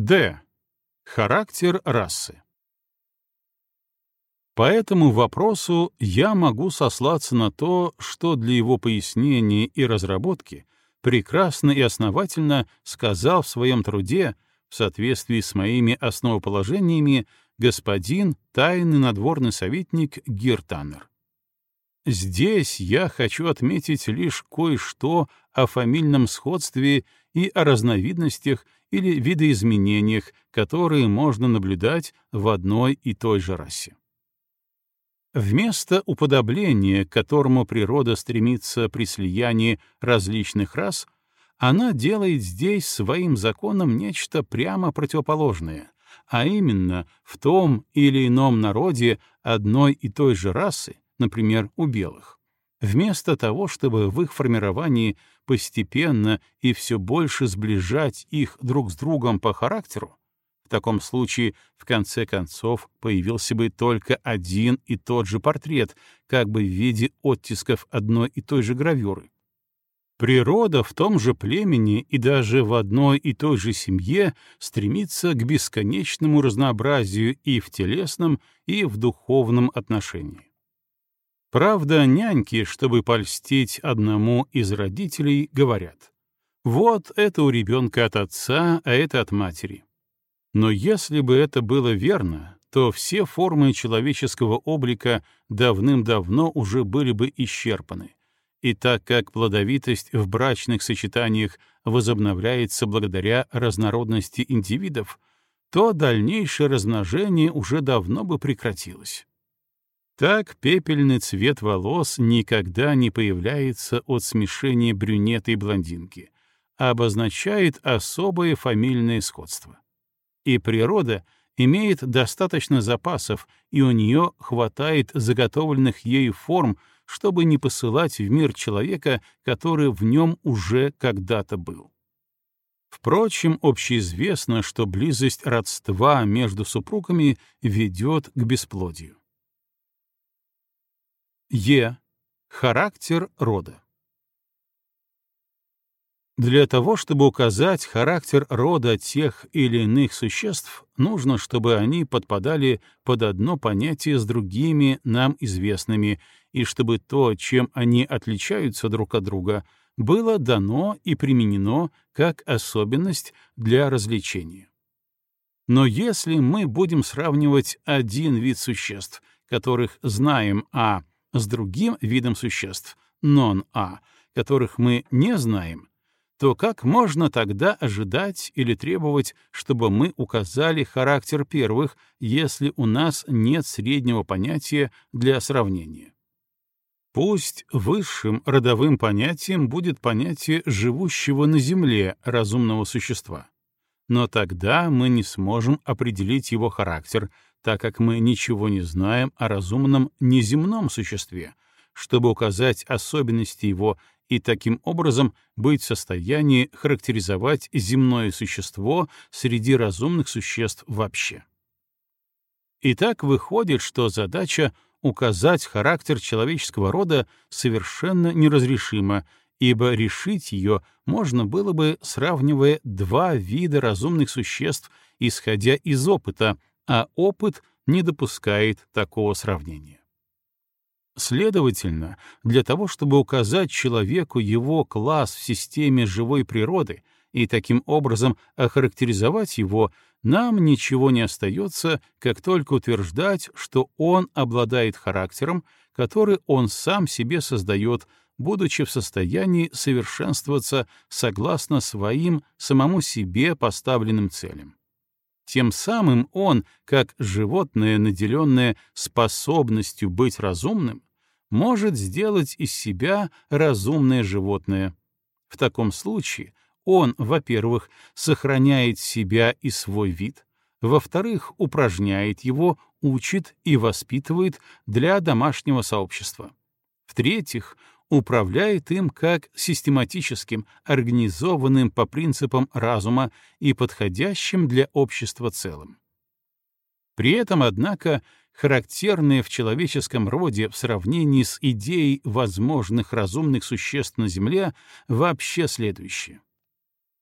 Д. Характер расы. По этому вопросу я могу сослаться на то, что для его пояснения и разработки прекрасно и основательно сказал в своем труде, в соответствии с моими основоположениями, господин тайный надворный советник Гиртанер. Здесь я хочу отметить лишь кое-что о фамильном сходстве и о разновидностях или видоизменениях, которые можно наблюдать в одной и той же расе. Вместо уподобления, к которому природа стремится при слиянии различных рас, она делает здесь своим законом нечто прямо противоположное, а именно в том или ином народе одной и той же расы, например, у белых, вместо того, чтобы в их формировании постепенно и все больше сближать их друг с другом по характеру, в таком случае, в конце концов, появился бы только один и тот же портрет, как бы в виде оттисков одной и той же гравюры. Природа в том же племени и даже в одной и той же семье стремится к бесконечному разнообразию и в телесном, и в духовном отношении. Правда, няньки, чтобы польстить одному из родителей, говорят, «Вот это у ребенка от отца, а это от матери». Но если бы это было верно, то все формы человеческого облика давным-давно уже были бы исчерпаны. И так как плодовитость в брачных сочетаниях возобновляется благодаря разнородности индивидов, то дальнейшее размножение уже давно бы прекратилось. Так пепельный цвет волос никогда не появляется от смешения брюнета и блондинки, а обозначает особое фамильное сходство и природа имеет достаточно запасов, и у нее хватает заготовленных ею форм, чтобы не посылать в мир человека, который в нем уже когда-то был. Впрочем, общеизвестно, что близость родства между супругами ведет к бесплодию. Е. Характер рода. Для того, чтобы указать характер рода тех или иных существ, нужно, чтобы они подпадали под одно понятие с другими нам известными, и чтобы то, чем они отличаются друг от друга, было дано и применено как особенность для развлечения. Но если мы будем сравнивать один вид существ, которых знаем А, с другим видом существ, нон-А, которых мы не знаем, то как можно тогда ожидать или требовать, чтобы мы указали характер первых, если у нас нет среднего понятия для сравнения? Пусть высшим родовым понятием будет понятие живущего на Земле разумного существа. Но тогда мы не сможем определить его характер, так как мы ничего не знаем о разумном неземном существе, чтобы указать особенности его и таким образом быть в состоянии характеризовать земное существо среди разумных существ вообще. Итак, выходит, что задача указать характер человеческого рода совершенно неразрешима, ибо решить ее можно было бы, сравнивая два вида разумных существ, исходя из опыта, а опыт не допускает такого сравнения. Следовательно, для того, чтобы указать человеку его класс в системе живой природы и таким образом охарактеризовать его, нам ничего не остается, как только утверждать, что он обладает характером, который он сам себе создает, будучи в состоянии совершенствоваться согласно своим самому себе поставленным целям. Тем самым он, как животное, наделенное способностью быть разумным, может сделать из себя разумное животное. В таком случае он, во-первых, сохраняет себя и свой вид, во-вторых, упражняет его, учит и воспитывает для домашнего сообщества. В-третьих, управляет им как систематическим, организованным по принципам разума и подходящим для общества целым. При этом, однако, характерное в человеческом роде в сравнении с идеей возможных разумных существ на Земле вообще следующее.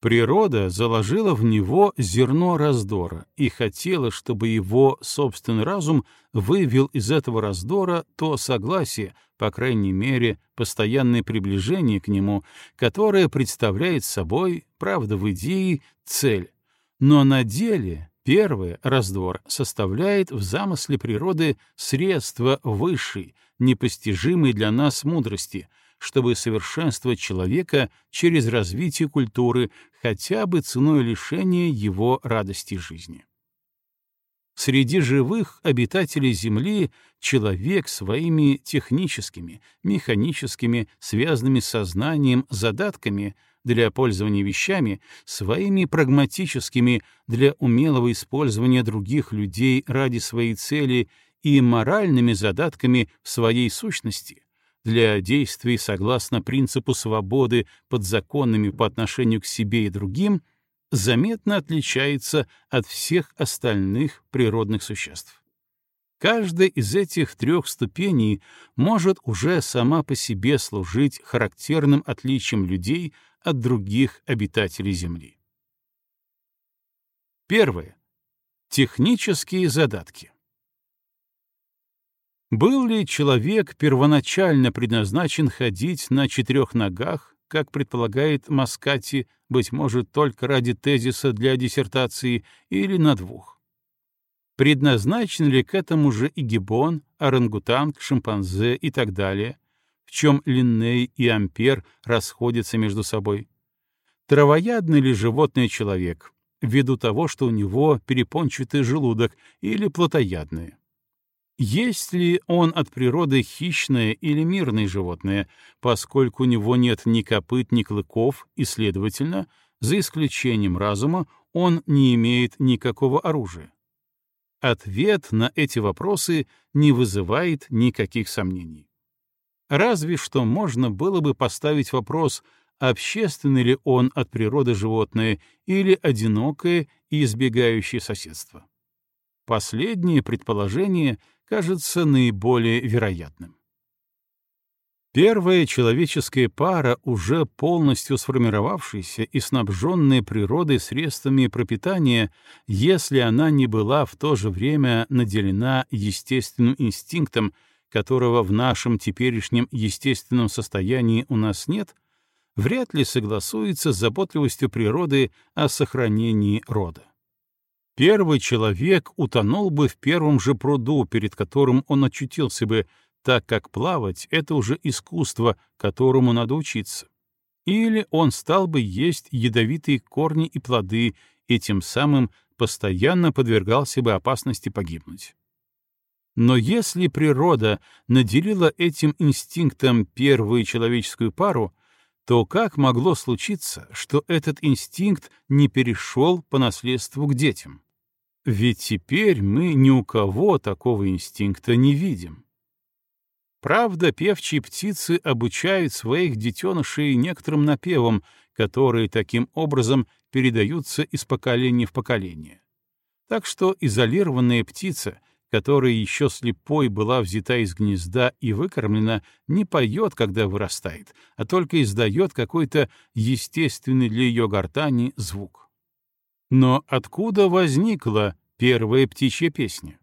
Природа заложила в него зерно раздора и хотела, чтобы его собственный разум вывел из этого раздора то согласие, по крайней мере, постоянное приближение к нему, которое представляет собой, правда, в идее, цель. Но на деле первый раздор составляет в замысле природы средство высшей, непостижимой для нас мудрости — чтобы совершенствовать человека через развитие культуры хотя бы ценой лишения его радости жизни. Среди живых обитателей Земли человек своими техническими, механическими, связанными с сознанием задатками для пользования вещами, своими прагматическими для умелого использования других людей ради своей цели и моральными задатками в своей сущности, для действий согласно принципу свободы под законами по отношению к себе и другим заметно отличается от всех остальных природных существ. Каждая из этих трех ступеней может уже сама по себе служить характерным отличием людей от других обитателей Земли. Первое. Технические задатки. Был ли человек первоначально предназначен ходить на четырех ногах, как предполагает Маскати, быть может, только ради тезиса для диссертации, или на двух? Предназначен ли к этому же и гибон, орангутанг, шимпанзе и так далее, в чем Линней и Ампер расходятся между собой? Травоядный ли животный человек, ввиду того, что у него перепончатый желудок, или плотоядный? Есть ли он от природы хищное или мирное животное, поскольку у него нет ни копыт, ни клыков, и, следовательно, за исключением разума, он не имеет никакого оружия? Ответ на эти вопросы не вызывает никаких сомнений. Разве что можно было бы поставить вопрос, общественный ли он от природы животное или одинокое и избегающее соседство. Последнее предположение — кажется наиболее вероятным. Первая человеческая пара, уже полностью сформировавшаяся и снабженная природой средствами пропитания, если она не была в то же время наделена естественным инстинктом, которого в нашем теперешнем естественном состоянии у нас нет, вряд ли согласуется с заботливостью природы о сохранении рода. Первый человек утонул бы в первом же пруду, перед которым он очутился бы, так как плавать — это уже искусство, которому надо учиться. Или он стал бы есть ядовитые корни и плоды, и тем самым постоянно подвергался бы опасности погибнуть. Но если природа наделила этим инстинктом первую человеческую пару, то как могло случиться, что этот инстинкт не перешел по наследству к детям? Ведь теперь мы ни у кого такого инстинкта не видим. Правда, певчие птицы обучают своих детенышей некоторым напевам, которые таким образом передаются из поколения в поколение. Так что изолированная птица, которая еще слепой была взята из гнезда и выкормлена, не поет, когда вырастает, а только издает какой-то естественный для ее гортани звук. Но откуда возникла первая птичья песня?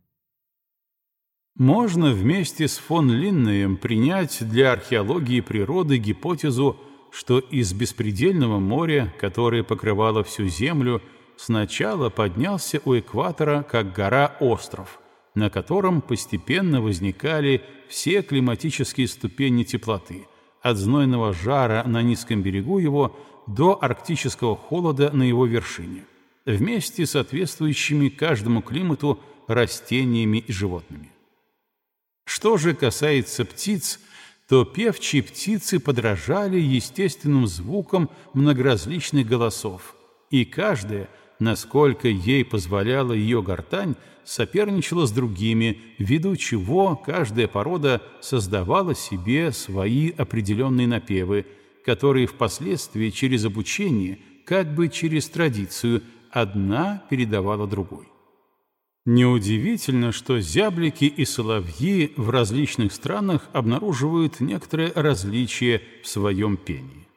Можно вместе с фон Линнеем принять для археологии природы гипотезу, что из беспредельного моря, которое покрывало всю Землю, сначала поднялся у экватора как гора остров, на котором постепенно возникали все климатические ступени теплоты, от знойного жара на низком берегу его до арктического холода на его вершине вместе с соответствующими каждому климату растениями и животными. Что же касается птиц, то певчие птицы подражали естественным звукам многоразличных голосов, и каждая, насколько ей позволяла ее гортань, соперничала с другими, ввиду чего каждая порода создавала себе свои определенные напевы, которые впоследствии через обучение, как бы через традицию, одна передавала другой. Неудивительно, что зяблики и соловьи в различных странах обнаруживают некоторые различия в своем пении.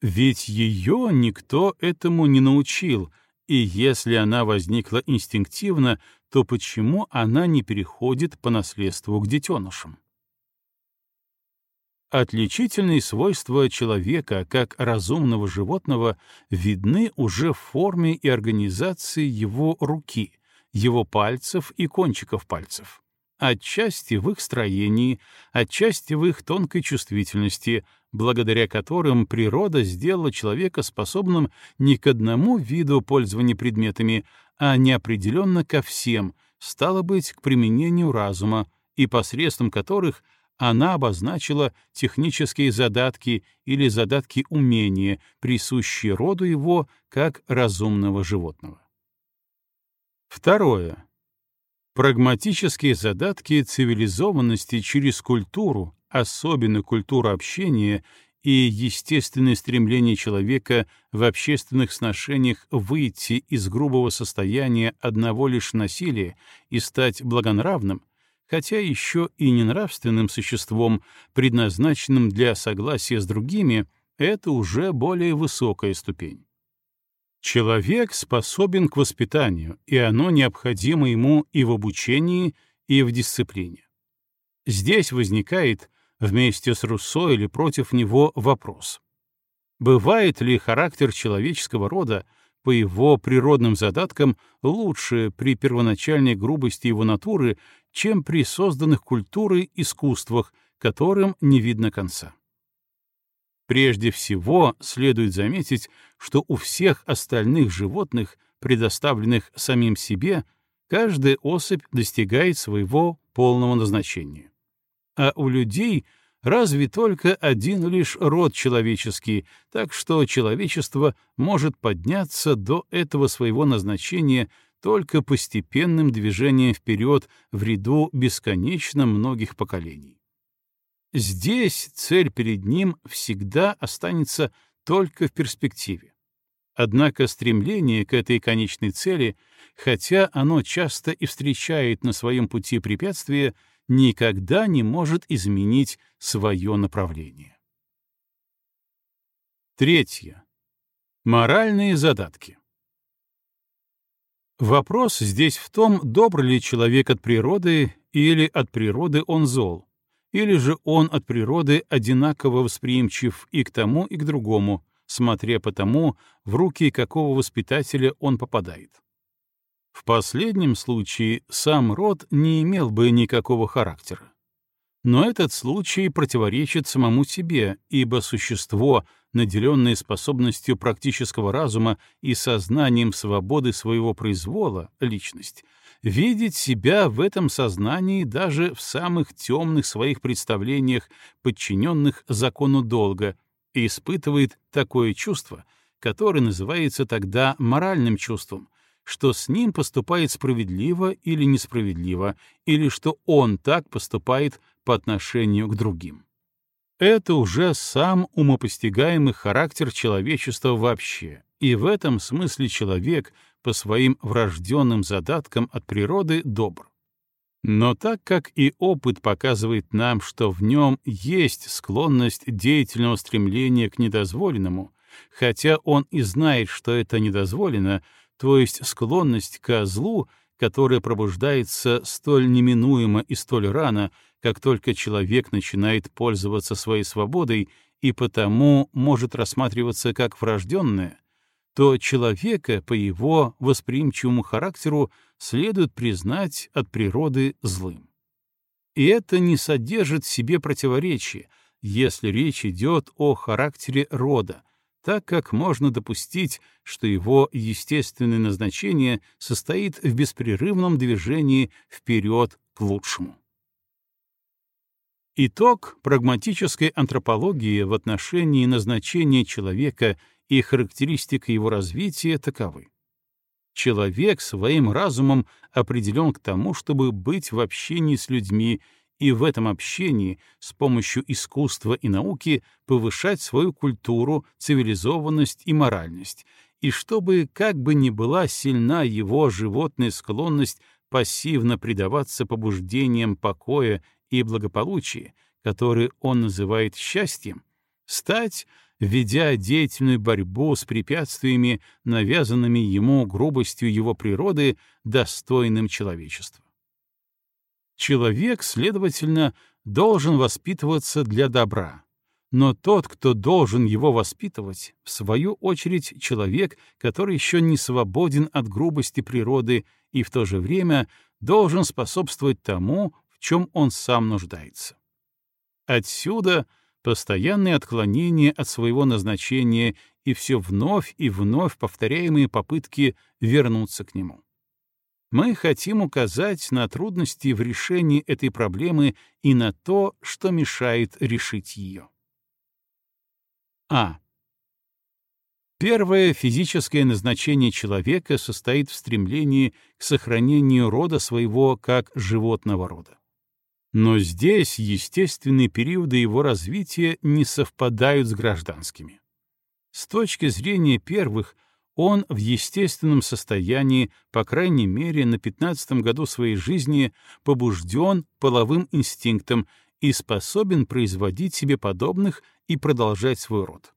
Ведь ее никто этому не научил, и если она возникла инстинктивно, то почему она не переходит по наследству к детенышам? Отличительные свойства человека как разумного животного видны уже в форме и организации его руки, его пальцев и кончиков пальцев, отчасти в их строении, отчасти в их тонкой чувствительности, благодаря которым природа сделала человека способным не к одному виду пользования предметами, а неопределенно ко всем, стало быть, к применению разума, и посредством которых она обозначила технические задатки или задатки умения, присущие роду его как разумного животного. Второе. Прагматические задатки цивилизованности через культуру, особенно культуру общения и естественное стремление человека в общественных сношениях выйти из грубого состояния одного лишь насилия и стать благонравным, хотя еще и ненравственным существом, предназначенным для согласия с другими, это уже более высокая ступень. Человек способен к воспитанию, и оно необходимо ему и в обучении, и в дисциплине. Здесь возникает, вместе с Руссо или против него, вопрос. Бывает ли характер человеческого рода по его природным задаткам лучше при первоначальной грубости его натуры, чем при созданных культурой искусствах, которым не видно конца. Прежде всего, следует заметить, что у всех остальных животных, предоставленных самим себе, каждая особь достигает своего полного назначения. А у людей — разве только один лишь род человеческий, так что человечество может подняться до этого своего назначения только постепенным движением вперед в ряду бесконечно многих поколений. Здесь цель перед ним всегда останется только в перспективе. Однако стремление к этой конечной цели, хотя оно часто и встречает на своем пути препятствия, никогда не может изменить свое направление. Третье. Моральные задатки. Вопрос здесь в том, добр ли человек от природы или от природы он зол, или же он от природы одинаково восприимчив и к тому, и к другому, смотря по тому, в руки какого воспитателя он попадает. В последнем случае сам род не имел бы никакого характера. Но этот случай противоречит самому себе, ибо существо, наделенное способностью практического разума и сознанием свободы своего произвола, личность, видит себя в этом сознании даже в самых темных своих представлениях, подчиненных закону долга, и испытывает такое чувство, которое называется тогда моральным чувством, что с ним поступает справедливо или несправедливо, или что он так поступает по отношению к другим. Это уже сам умопостигаемый характер человечества вообще, и в этом смысле человек по своим врожденным задаткам от природы добр. Но так как и опыт показывает нам, что в нем есть склонность деятельного стремления к недозволенному, хотя он и знает, что это недозволено, то есть склонность к злу, которая пробуждается столь неминуемо и столь рано, как только человек начинает пользоваться своей свободой и потому может рассматриваться как врожденное, то человека по его восприимчивому характеру следует признать от природы злым. И это не содержит в себе противоречия, если речь идет о характере рода, так как можно допустить, что его естественное назначение состоит в беспрерывном движении вперед к лучшему. Итог прагматической антропологии в отношении назначения человека и характеристик его развития таковы. Человек своим разумом определен к тому, чтобы быть в общении с людьми и в этом общении с помощью искусства и науки повышать свою культуру, цивилизованность и моральность, и чтобы, как бы ни была сильна его животная склонность пассивно предаваться побуждениям покоя и благополучия, которые он называет счастьем, стать, ведя деятельную борьбу с препятствиями, навязанными ему грубостью его природы, достойным человечества. Человек, следовательно, должен воспитываться для добра, но тот, кто должен его воспитывать, в свою очередь человек, который еще не свободен от грубости природы и в то же время должен способствовать тому, чем он сам нуждается. Отсюда — постоянные отклонения от своего назначения и все вновь и вновь повторяемые попытки вернуться к нему. Мы хотим указать на трудности в решении этой проблемы и на то, что мешает решить ее. А. Первое физическое назначение человека состоит в стремлении к сохранению рода своего как животного рода. Но здесь естественные периоды его развития не совпадают с гражданскими. С точки зрения первых, он в естественном состоянии, по крайней мере, на 15 году своей жизни побужден половым инстинктом и способен производить себе подобных и продолжать свой род.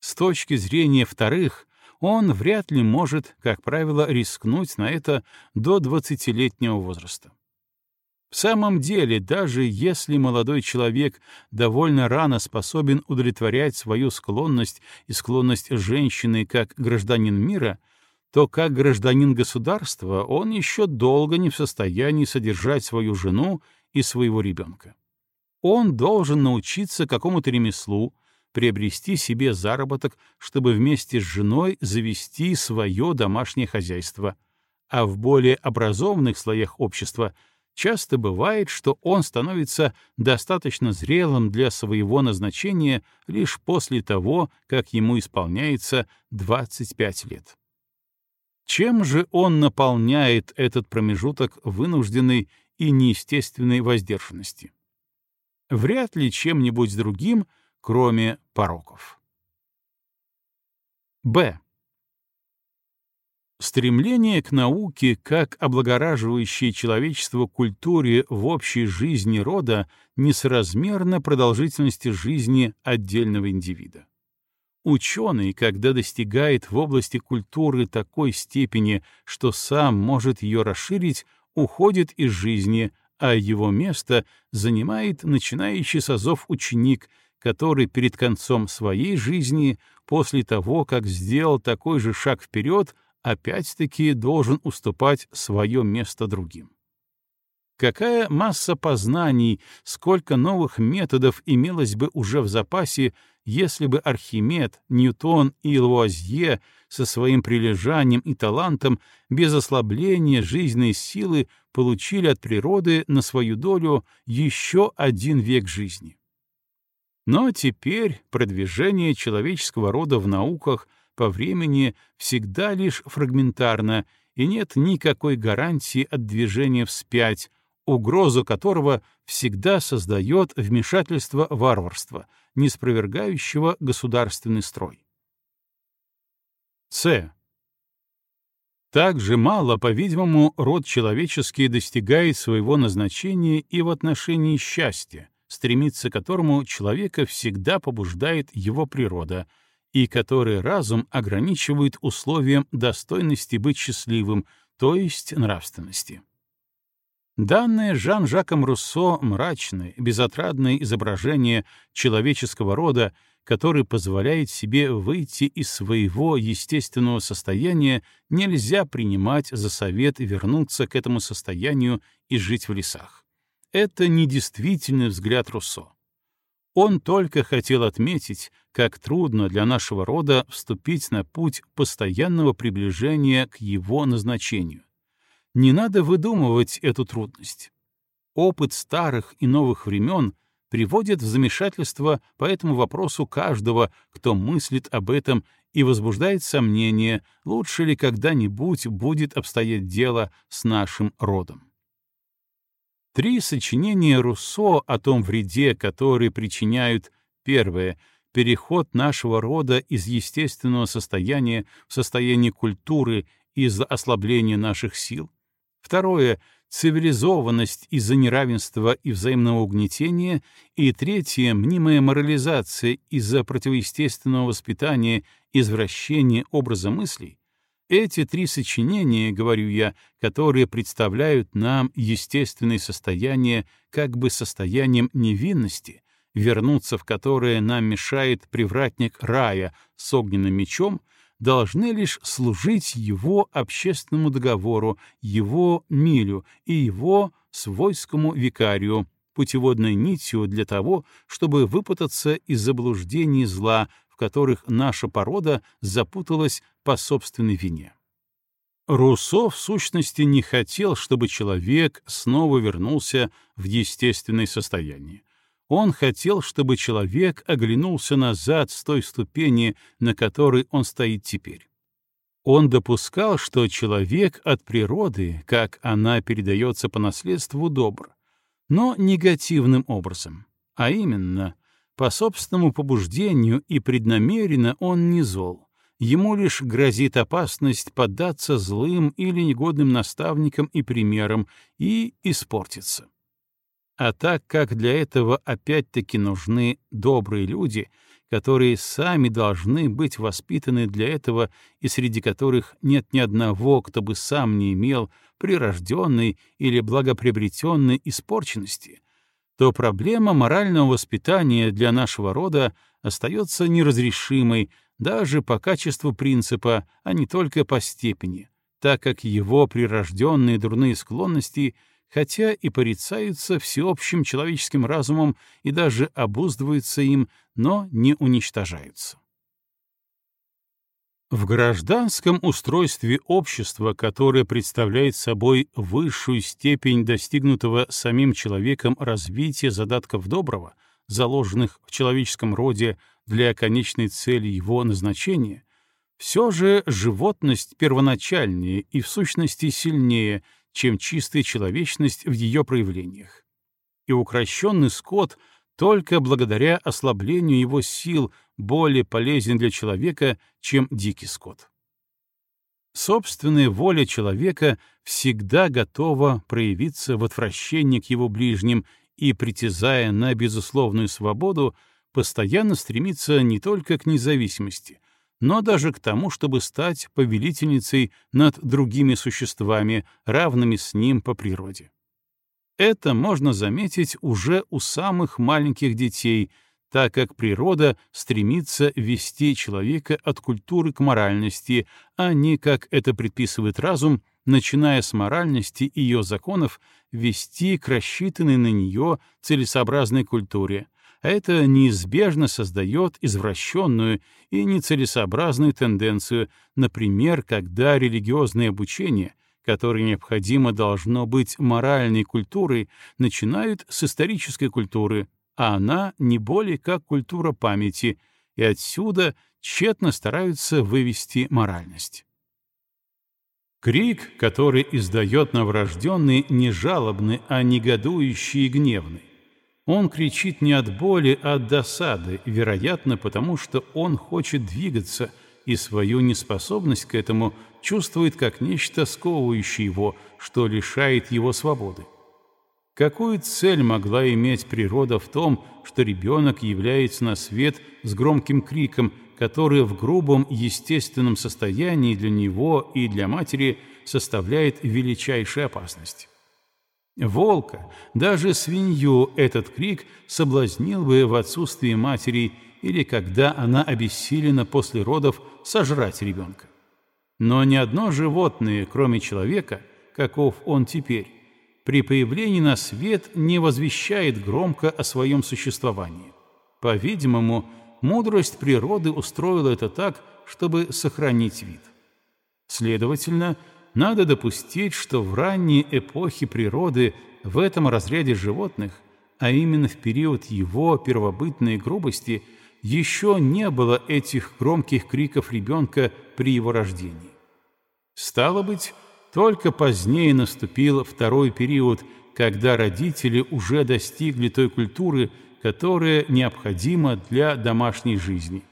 С точки зрения вторых, он вряд ли может, как правило, рискнуть на это до 20-летнего возраста. В самом деле, даже если молодой человек довольно рано способен удовлетворять свою склонность и склонность женщины как гражданин мира, то как гражданин государства он еще долго не в состоянии содержать свою жену и своего ребенка. Он должен научиться какому-то ремеслу, приобрести себе заработок, чтобы вместе с женой завести свое домашнее хозяйство, а в более образованных слоях общества — часто бывает, что он становится достаточно зрелым для своего назначения лишь после того, как ему исполняется 25 лет. Чем же он наполняет этот промежуток вынужденной и неестественной воздержанности? Вряд ли чем-нибудь другим, кроме пороков. Б. Стремление к науке как облагораживающей человечество культуре в общей жизни рода несоразмерно продолжительности жизни отдельного индивида. Ученый, когда достигает в области культуры такой степени, что сам может ее расширить, уходит из жизни, а его место занимает начинающий созов ученик, который перед концом своей жизни, после того, как сделал такой же шаг вперед, опять-таки должен уступать свое место другим. Какая масса познаний, сколько новых методов имелось бы уже в запасе, если бы Архимед, Ньютон и Луазье со своим прилежанием и талантом без ослабления жизненной силы получили от природы на свою долю еще один век жизни. Но теперь продвижение человеческого рода в науках по времени всегда лишь фрагментарно, и нет никакой гарантии от движения вспять, угрозу которого всегда создает вмешательство варварства, не государственный строй. С. Так же мало, по-видимому, род человеческий достигает своего назначения и в отношении счастья, стремиться к которому человека всегда побуждает его природа — и который разум ограничивает условием достойности быть счастливым, то есть нравственности. Данное Жан-Жаком Руссо мрачное, безотрадное изображение человеческого рода, который позволяет себе выйти из своего естественного состояния, нельзя принимать за совет вернуться к этому состоянию и жить в лесах. Это недействительный взгляд Руссо. Он только хотел отметить, как трудно для нашего рода вступить на путь постоянного приближения к его назначению. Не надо выдумывать эту трудность. Опыт старых и новых времен приводит в замешательство по этому вопросу каждого, кто мыслит об этом и возбуждает сомнение, лучше ли когда-нибудь будет обстоять дело с нашим родом. Три сочинения Руссо о том вреде, который причиняют первое — переход нашего рода из естественного состояния в состояние культуры из-за ослабления наших сил. Второе цивилизованность из-за неравенства и взаимного угнетения, и третье — мнимая морализация из-за противоестественного воспитания, извращения образа мыслей, эти три сочинения, говорю я, которые представляют нам естественное состояние как бы состоянием невинности, вернуться в которое нам мешает привратник рая с огненным мечом, должны лишь служить его общественному договору, его милю и его свойскому викарию, путеводной нитью для того, чтобы выпутаться из заблуждений зла, в которых наша порода запуталась по собственной вине. Руссо, в сущности, не хотел, чтобы человек снова вернулся в естественное состояние. Он хотел, чтобы человек оглянулся назад с той ступени, на которой он стоит теперь. Он допускал, что человек от природы, как она передается по наследству, добр, но негативным образом, а именно — по собственному побуждению и преднамеренно он не зол. Ему лишь грозит опасность поддаться злым или негодным наставникам и примерам и испортиться. А так как для этого опять-таки нужны добрые люди, которые сами должны быть воспитаны для этого и среди которых нет ни одного, кто бы сам не имел прирожденной или благоприобретенной испорченности, то проблема морального воспитания для нашего рода остается неразрешимой даже по качеству принципа, а не только по степени, так как его прирожденные дурные склонности, хотя и порицаются всеобщим человеческим разумом и даже обуздываются им, но не уничтожаются. В гражданском устройстве общества, которое представляет собой высшую степень достигнутого самим человеком развития задатков доброго, заложенных в человеческом роде для конечной цели его назначения, все же животность первоначальнее и в сущности сильнее, чем чистая человечность в ее проявлениях. И укращенный скот — только благодаря ослаблению его сил более полезен для человека, чем дикий скот. Собственная воля человека всегда готова проявиться в отвращении к его ближним и, притязая на безусловную свободу, постоянно стремится не только к независимости, но даже к тому, чтобы стать повелительницей над другими существами, равными с ним по природе. Это можно заметить уже у самых маленьких детей, так как природа стремится вести человека от культуры к моральности, а не, как это предписывает разум, начиная с моральности и ее законов, вести к рассчитанной на нее целесообразной культуре, а это неизбежно создает извращенную и нецелесообразную тенденцию, например, когда религиозное обучение — которое необходимо должно быть моральной культурой, начинают с исторической культуры, а она не более как культура памяти, и отсюда тщетно стараются вывести моральность. Крик, который издает новорожденный, не жалобный, а негодующий и гневный. Он кричит не от боли, а от досады, вероятно, потому что он хочет двигаться — и свою неспособность к этому чувствует как нечто сковывающее его, что лишает его свободы. Какую цель могла иметь природа в том, что ребенок является на свет с громким криком, который в грубом естественном состоянии для него и для матери составляет величайшую опасность? Волка, даже свинью этот крик соблазнил бы в отсутствии матери или когда она обессилена после родов сожрать ребенка. Но ни одно животное, кроме человека, каков он теперь, при появлении на свет не возвещает громко о своем существовании. По-видимому, мудрость природы устроила это так, чтобы сохранить вид. Следовательно, надо допустить, что в ранние эпохи природы в этом разряде животных, а именно в период его первобытной грубости – еще не было этих громких криков ребенка при его рождении. Стало быть, только позднее наступил второй период, когда родители уже достигли той культуры, которая необходима для домашней жизни.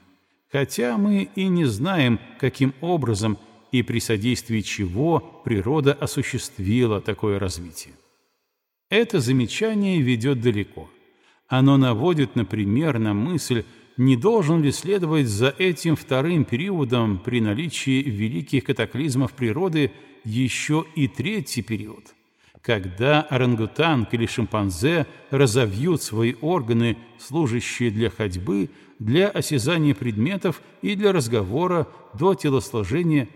Хотя мы и не знаем, каким образом и при содействии чего природа осуществила такое развитие. Это замечание ведет далеко. Оно наводит, например, на мысль, не должен ли следовать за этим вторым периодом при наличии великих катаклизмов природы еще и третий период, когда орангутанг или шимпанзе разовьют свои органы, служащие для ходьбы, для осязания предметов и для разговора до телосложения,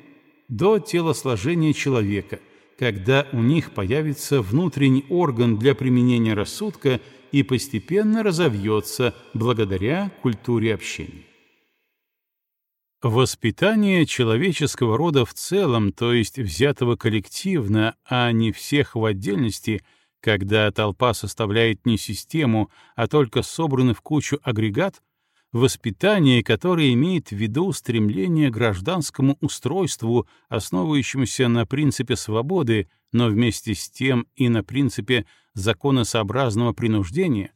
до телосложения человека, когда у них появится внутренний орган для применения рассудка и постепенно разовьется благодаря культуре общения. Воспитание человеческого рода в целом, то есть взятого коллективно, а не всех в отдельности, когда толпа составляет не систему, а только собранный в кучу агрегат, воспитание, которое имеет в виду стремление к гражданскому устройству, основывающемуся на принципе свободы, но вместе с тем и на принципе законосообразного принуждения,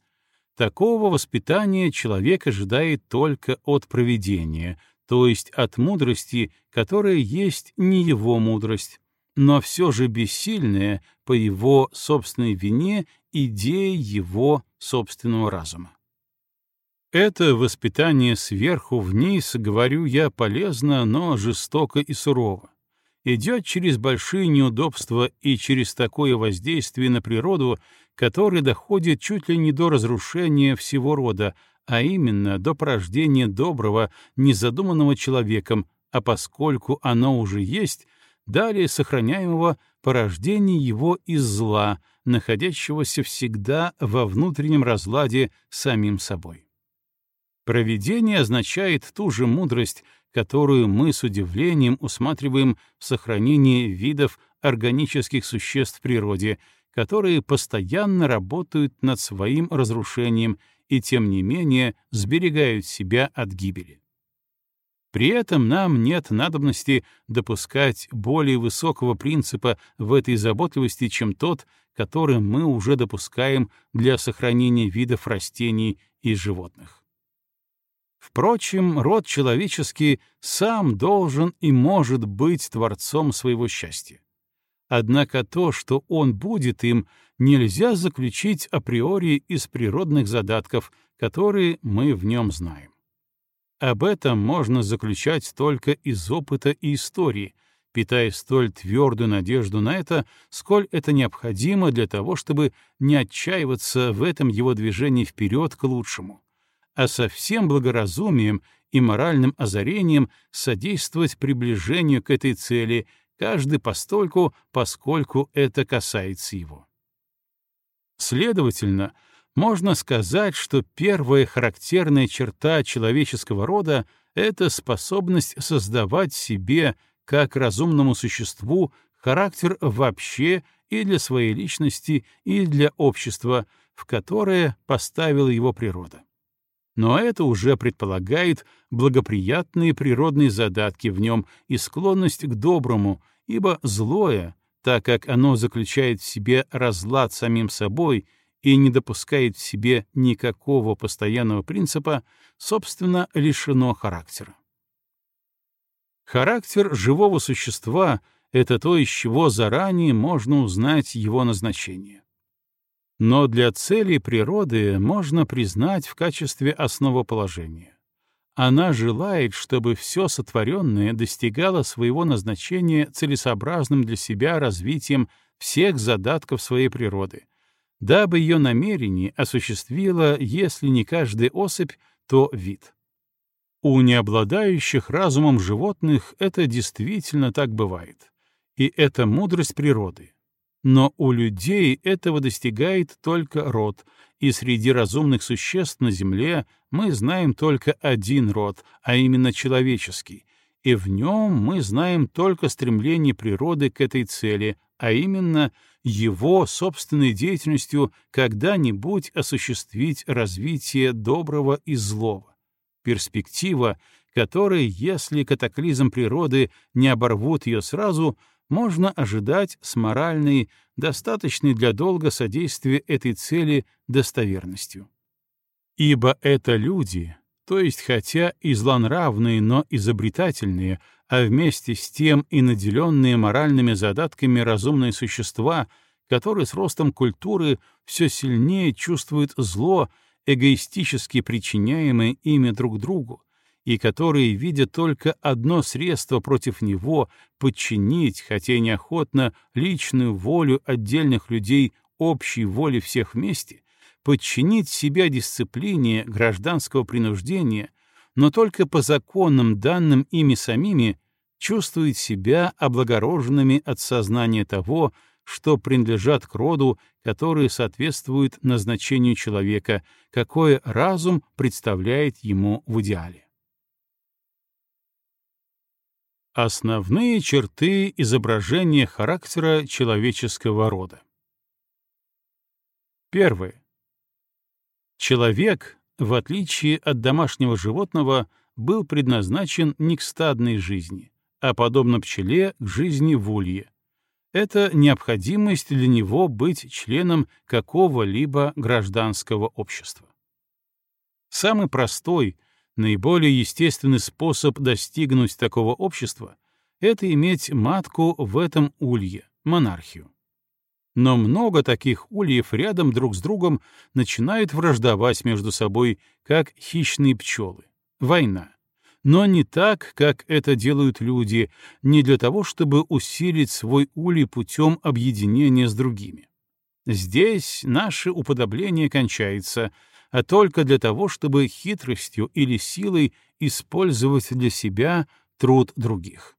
такого воспитания человек ожидает только от проведения, то есть от мудрости, которая есть не его мудрость, но все же бессильная по его собственной вине идея его собственного разума. Это воспитание сверху вниз, говорю я, полезно, но жестоко и сурово. Идет через большие неудобства и через такое воздействие на природу, которое доходит чуть ли не до разрушения всего рода, а именно до порождения доброго, незадуманного человеком, а поскольку оно уже есть, далее сохраняемого порождение его из зла, находящегося всегда во внутреннем разладе самим собой. Провидение означает ту же мудрость, которую мы с удивлением усматриваем в сохранении видов органических существ в природе, которые постоянно работают над своим разрушением и, тем не менее, сберегают себя от гибели. При этом нам нет надобности допускать более высокого принципа в этой заботливости, чем тот, который мы уже допускаем для сохранения видов растений и животных. Впрочем, род человеческий сам должен и может быть творцом своего счастья. Однако то, что он будет им, нельзя заключить априори из природных задатков, которые мы в нем знаем. Об этом можно заключать только из опыта и истории, питая столь твердую надежду на это, сколь это необходимо для того, чтобы не отчаиваться в этом его движении вперед к лучшему а со всем благоразумием и моральным озарением содействовать приближению к этой цели, каждый постольку, поскольку это касается его. Следовательно, можно сказать, что первая характерная черта человеческого рода — это способность создавать себе, как разумному существу, характер вообще и для своей личности, и для общества, в которое поставила его природа но это уже предполагает благоприятные природные задатки в нем и склонность к доброму, ибо злое, так как оно заключает в себе разлад самим собой и не допускает в себе никакого постоянного принципа, собственно, лишено характера. Характер живого существа — это то, из чего заранее можно узнать его назначение но для целей природы можно признать в качестве основоположения. Она желает, чтобы все сотворенное достигало своего назначения целесообразным для себя развитием всех задатков своей природы, дабы ее намерение осуществило, если не каждая особь, то вид. У необладающих разумом животных это действительно так бывает. И это мудрость природы, но у людей этого достигает только род, и среди разумных существ на Земле мы знаем только один род, а именно человеческий, и в нем мы знаем только стремление природы к этой цели, а именно его собственной деятельностью когда-нибудь осуществить развитие доброго и злого. Перспектива, которая, если катаклизм природы не оборвут ее сразу, можно ожидать с моральной, достаточной для долга содействия этой цели достоверностью. Ибо это люди, то есть хотя и злонравные, но изобретательные, а вместе с тем и наделенные моральными задатками разумные существа, которые с ростом культуры все сильнее чувствуют зло, эгоистически причиняемое ими друг другу, и которые видят только одно средство против него — подчинить, хотя и неохотно, личную волю отдельных людей общей воле всех вместе, подчинить себя дисциплине гражданского принуждения, но только по законам, данным ими самими, чувствуют себя облагороженными от сознания того, что принадлежат к роду, который соответствует назначению человека, какое разум представляет ему в идеале. Основные черты изображения характера человеческого рода. Первое. Человек, в отличие от домашнего животного, был предназначен не к стадной жизни, а, подобно пчеле, к жизни в улье. Это необходимость для него быть членом какого-либо гражданского общества. Самый простой, наиболее естественный способ достигнуть такого общества — это иметь матку в этом улье, монархию. Но много таких ульев рядом друг с другом начинают враждовать между собой, как хищные пчелы. Война. Но не так, как это делают люди, не для того, чтобы усилить свой улей путем объединения с другими. Здесь наше уподобление кончается, а только для того, чтобы хитростью или силой использовать для себя труд других.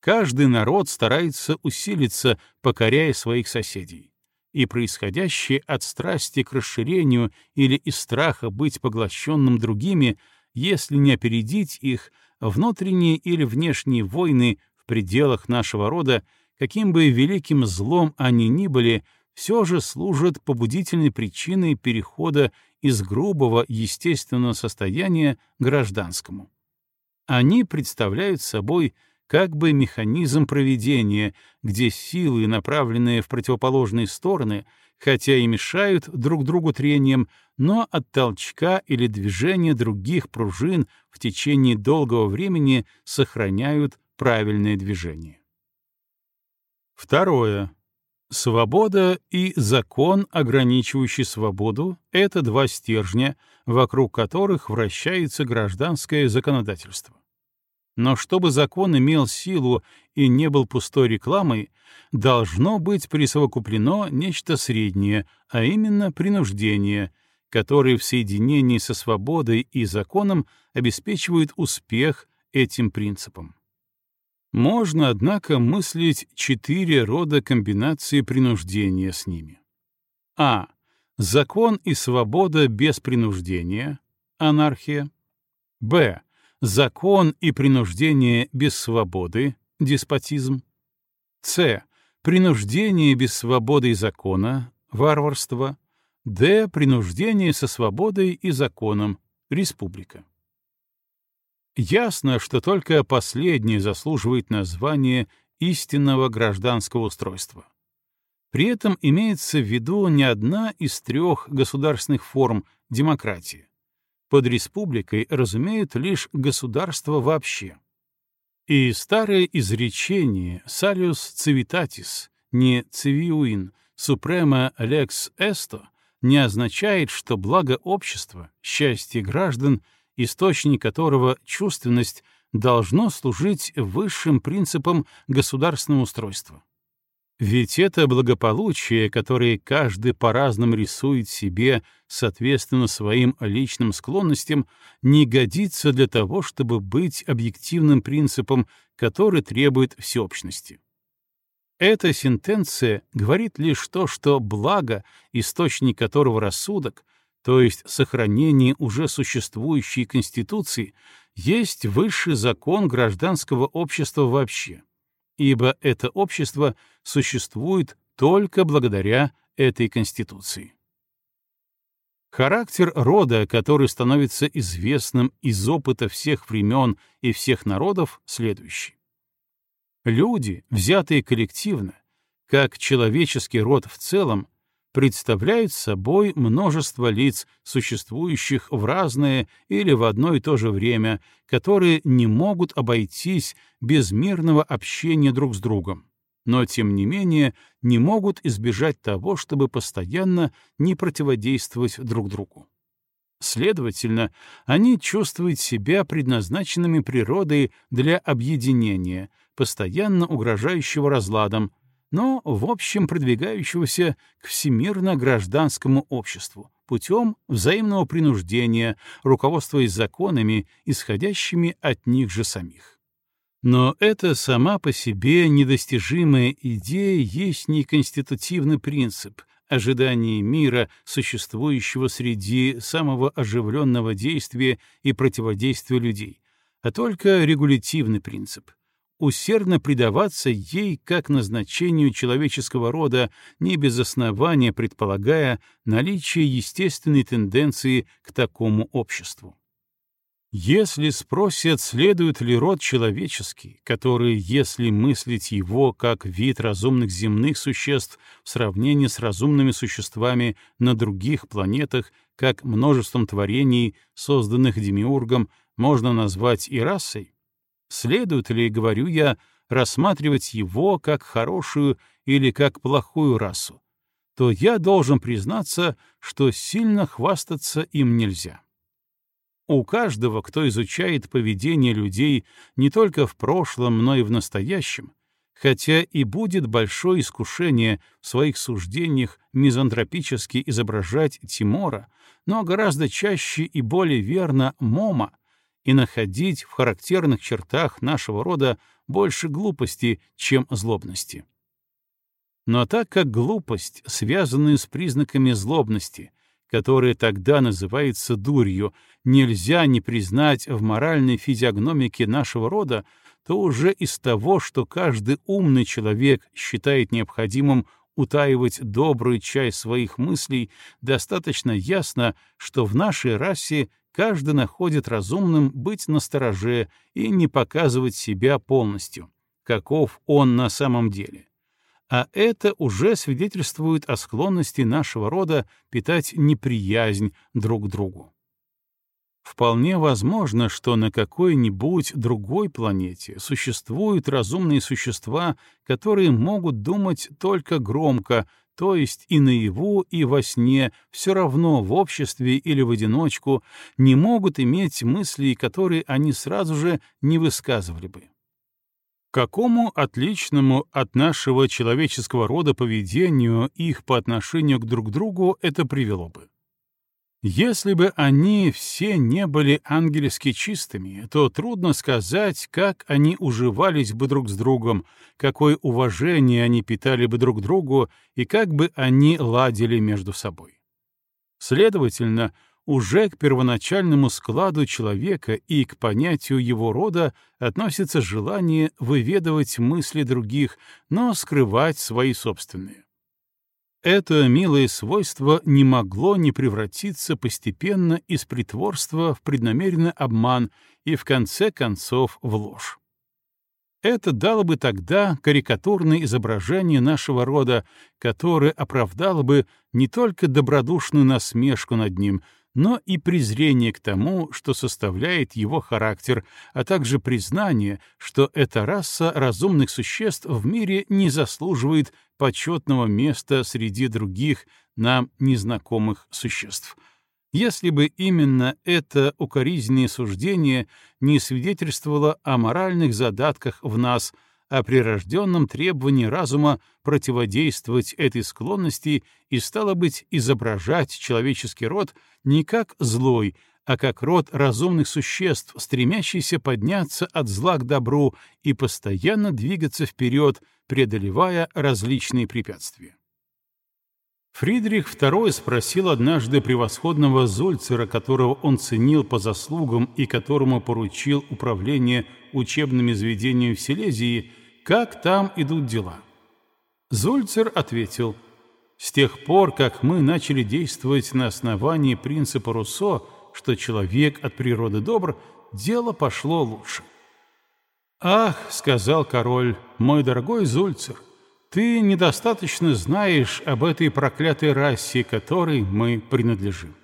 Каждый народ старается усилиться, покоряя своих соседей. И происходящее от страсти к расширению или из страха быть поглощенным другими, если не опередить их, внутренние или внешние войны в пределах нашего рода, каким бы великим злом они ни были, все же служат побудительной причиной перехода из грубого естественного состояния к гражданскому. Они представляют собой как бы механизм проведения, где силы, направленные в противоположные стороны, хотя и мешают друг другу трением, но от толчка или движения других пружин в течение долгого времени сохраняют правильное движение. Второе. Свобода и закон, ограничивающий свободу, — это два стержня, вокруг которых вращается гражданское законодательство. Но чтобы закон имел силу и не был пустой рекламой, должно быть присовокуплено нечто среднее, а именно принуждение, которое в соединении со свободой и законом обеспечивает успех этим принципам. Можно, однако, мыслить четыре рода комбинации принуждения с ними. А. Закон и свобода без принуждения, анархия. Б закон и принуждение без свободы, деспотизм. С. Принуждение без свободы и закона, варварство. Д. Принуждение со свободой и законом, республика. Ясно, что только последнее заслуживает названия истинного гражданского устройства. При этом имеется в виду не одна из трех государственных форм демократии, под республикой разумеют лишь государство вообще. И старое изречение «Salus civitatis» не «civiuin» «suprema lex esto» не означает, что благо общества, счастье граждан, источник которого чувственность, должно служить высшим принципом государственного устройства. Ведь это благополучие, которое каждый по-разному рисует себе, соответственно своим личным склонностям, не годится для того, чтобы быть объективным принципом, который требует всеобщности. Эта сентенция говорит лишь то, что благо, источник которого рассудок, то есть сохранение уже существующей Конституции, есть высший закон гражданского общества вообще ибо это общество существует только благодаря этой Конституции. Характер рода, который становится известным из опыта всех времен и всех народов, следующий. Люди, взятые коллективно, как человеческий род в целом, представляют собой множество лиц, существующих в разное или в одно и то же время, которые не могут обойтись без мирного общения друг с другом, но, тем не менее, не могут избежать того, чтобы постоянно не противодействовать друг другу. Следовательно, они чувствуют себя предназначенными природой для объединения, постоянно угрожающего разладом, но, в общем, продвигающегося к всемирно-гражданскому обществу путем взаимного принуждения, руководствуясь законами, исходящими от них же самих. Но это сама по себе недостижимая идея есть не конститутивный принцип, ожидание мира, существующего среди самого оживленного действия и противодействия людей, а только регулятивный принцип — усердно предаваться ей как назначению человеческого рода, не без основания предполагая наличие естественной тенденции к такому обществу. Если спросят, следует ли род человеческий, который, если мыслить его как вид разумных земных существ в сравнении с разумными существами на других планетах, как множеством творений, созданных демиургом, можно назвать и расой, следует ли, говорю я, рассматривать его как хорошую или как плохую расу, то я должен признаться, что сильно хвастаться им нельзя. У каждого, кто изучает поведение людей не только в прошлом, но и в настоящем, хотя и будет большое искушение в своих суждениях мизантропически изображать Тимора, но гораздо чаще и более верно Мома, и находить в характерных чертах нашего рода больше глупости, чем злобности. Но так как глупость, связанная с признаками злобности, которое тогда называется дурью, нельзя не признать в моральной физиогномике нашего рода, то уже из того, что каждый умный человек считает необходимым утаивать добрую часть своих мыслей, достаточно ясно, что в нашей расе каждый находит разумным быть настороже и не показывать себя полностью, каков он на самом деле а это уже свидетельствует о склонности нашего рода питать неприязнь друг к другу. Вполне возможно, что на какой-нибудь другой планете существуют разумные существа, которые могут думать только громко, то есть и наяву, и во сне, все равно в обществе или в одиночку, не могут иметь мыслей, которые они сразу же не высказывали бы какому отличному от нашего человеческого рода поведению их по отношению к друг другу это привело бы? Если бы они все не были ангельски чистыми, то трудно сказать, как они уживались бы друг с другом, какое уважение они питали бы друг другу и как бы они ладили между собой. Следовательно, уже к первоначальному складу человека и к понятию его рода относится желание выведывать мысли других, но скрывать свои собственные. Это милое свойство не могло не превратиться постепенно из притворства в преднамеренный обман и в конце концов в ложь. Это дало бы тогда карикатурное изображение нашего рода, которое оправдало бы не только добродушную насмешку над ним, но и презрение к тому, что составляет его характер, а также признание, что эта раса разумных существ в мире не заслуживает почетного места среди других нам незнакомых существ. Если бы именно это укоризненное суждение не свидетельствовало о моральных задатках в нас — о прирожденном требовании разума противодействовать этой склонности и, стало быть, изображать человеческий род не как злой, а как род разумных существ, стремящийся подняться от зла к добру и постоянно двигаться вперед, преодолевая различные препятствия. Фридрих II спросил однажды превосходного Зольцера, которого он ценил по заслугам и которому поручил управление учебными заведениями в Силезии, как там идут дела. Зольцер ответил, «С тех пор, как мы начали действовать на основании принципа Руссо, что человек от природы добр, дело пошло лучше». «Ах», — сказал король, — «мой дорогой Зульцер, ты недостаточно знаешь об этой проклятой расе, которой мы принадлежим.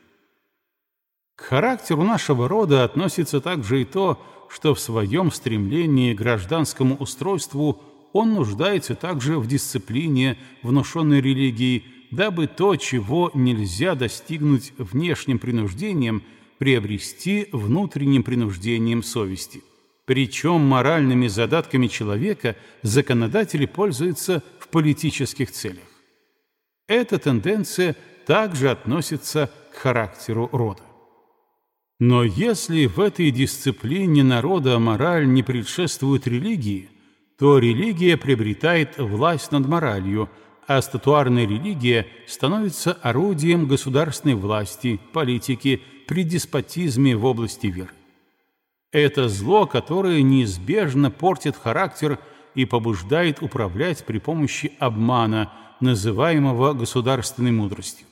К характеру нашего рода относится также и то, что в своем стремлении к гражданскому устройству он нуждается также в дисциплине, внушенной религией, дабы то, чего нельзя достигнуть внешним принуждением, приобрести внутренним принуждением совести. Причем моральными задатками человека законодатели пользуются в политических целях. Эта тенденция также относится к характеру рода. Но если в этой дисциплине народа мораль не предшествует религии, то религия приобретает власть над моралью, а статуарная религия становится орудием государственной власти, политики, при деспотизме в области веры. Это зло, которое неизбежно портит характер и побуждает управлять при помощи обмана, называемого государственной мудростью.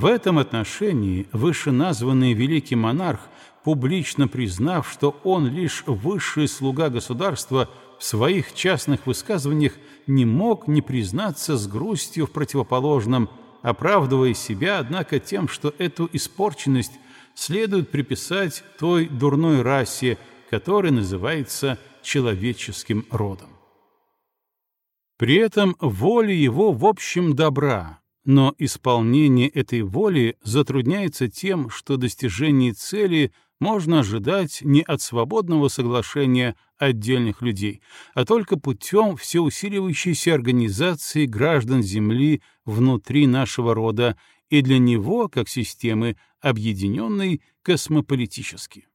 В этом отношении вышеназванный великий монарх, публично признав, что он лишь высший слуга государства, в своих частных высказываниях не мог не признаться с грустью в противоположном, оправдывая себя, однако, тем, что эту испорченность следует приписать той дурной расе, которая называется человеческим родом. При этом воля его в общем добра, но исполнение этой воли затрудняется тем, что достижение цели можно ожидать не от свободного соглашения отдельных людей, а только путем всеусиливающейся организации граждан Земли внутри нашего рода и для него, как системы, объединенной космополитически.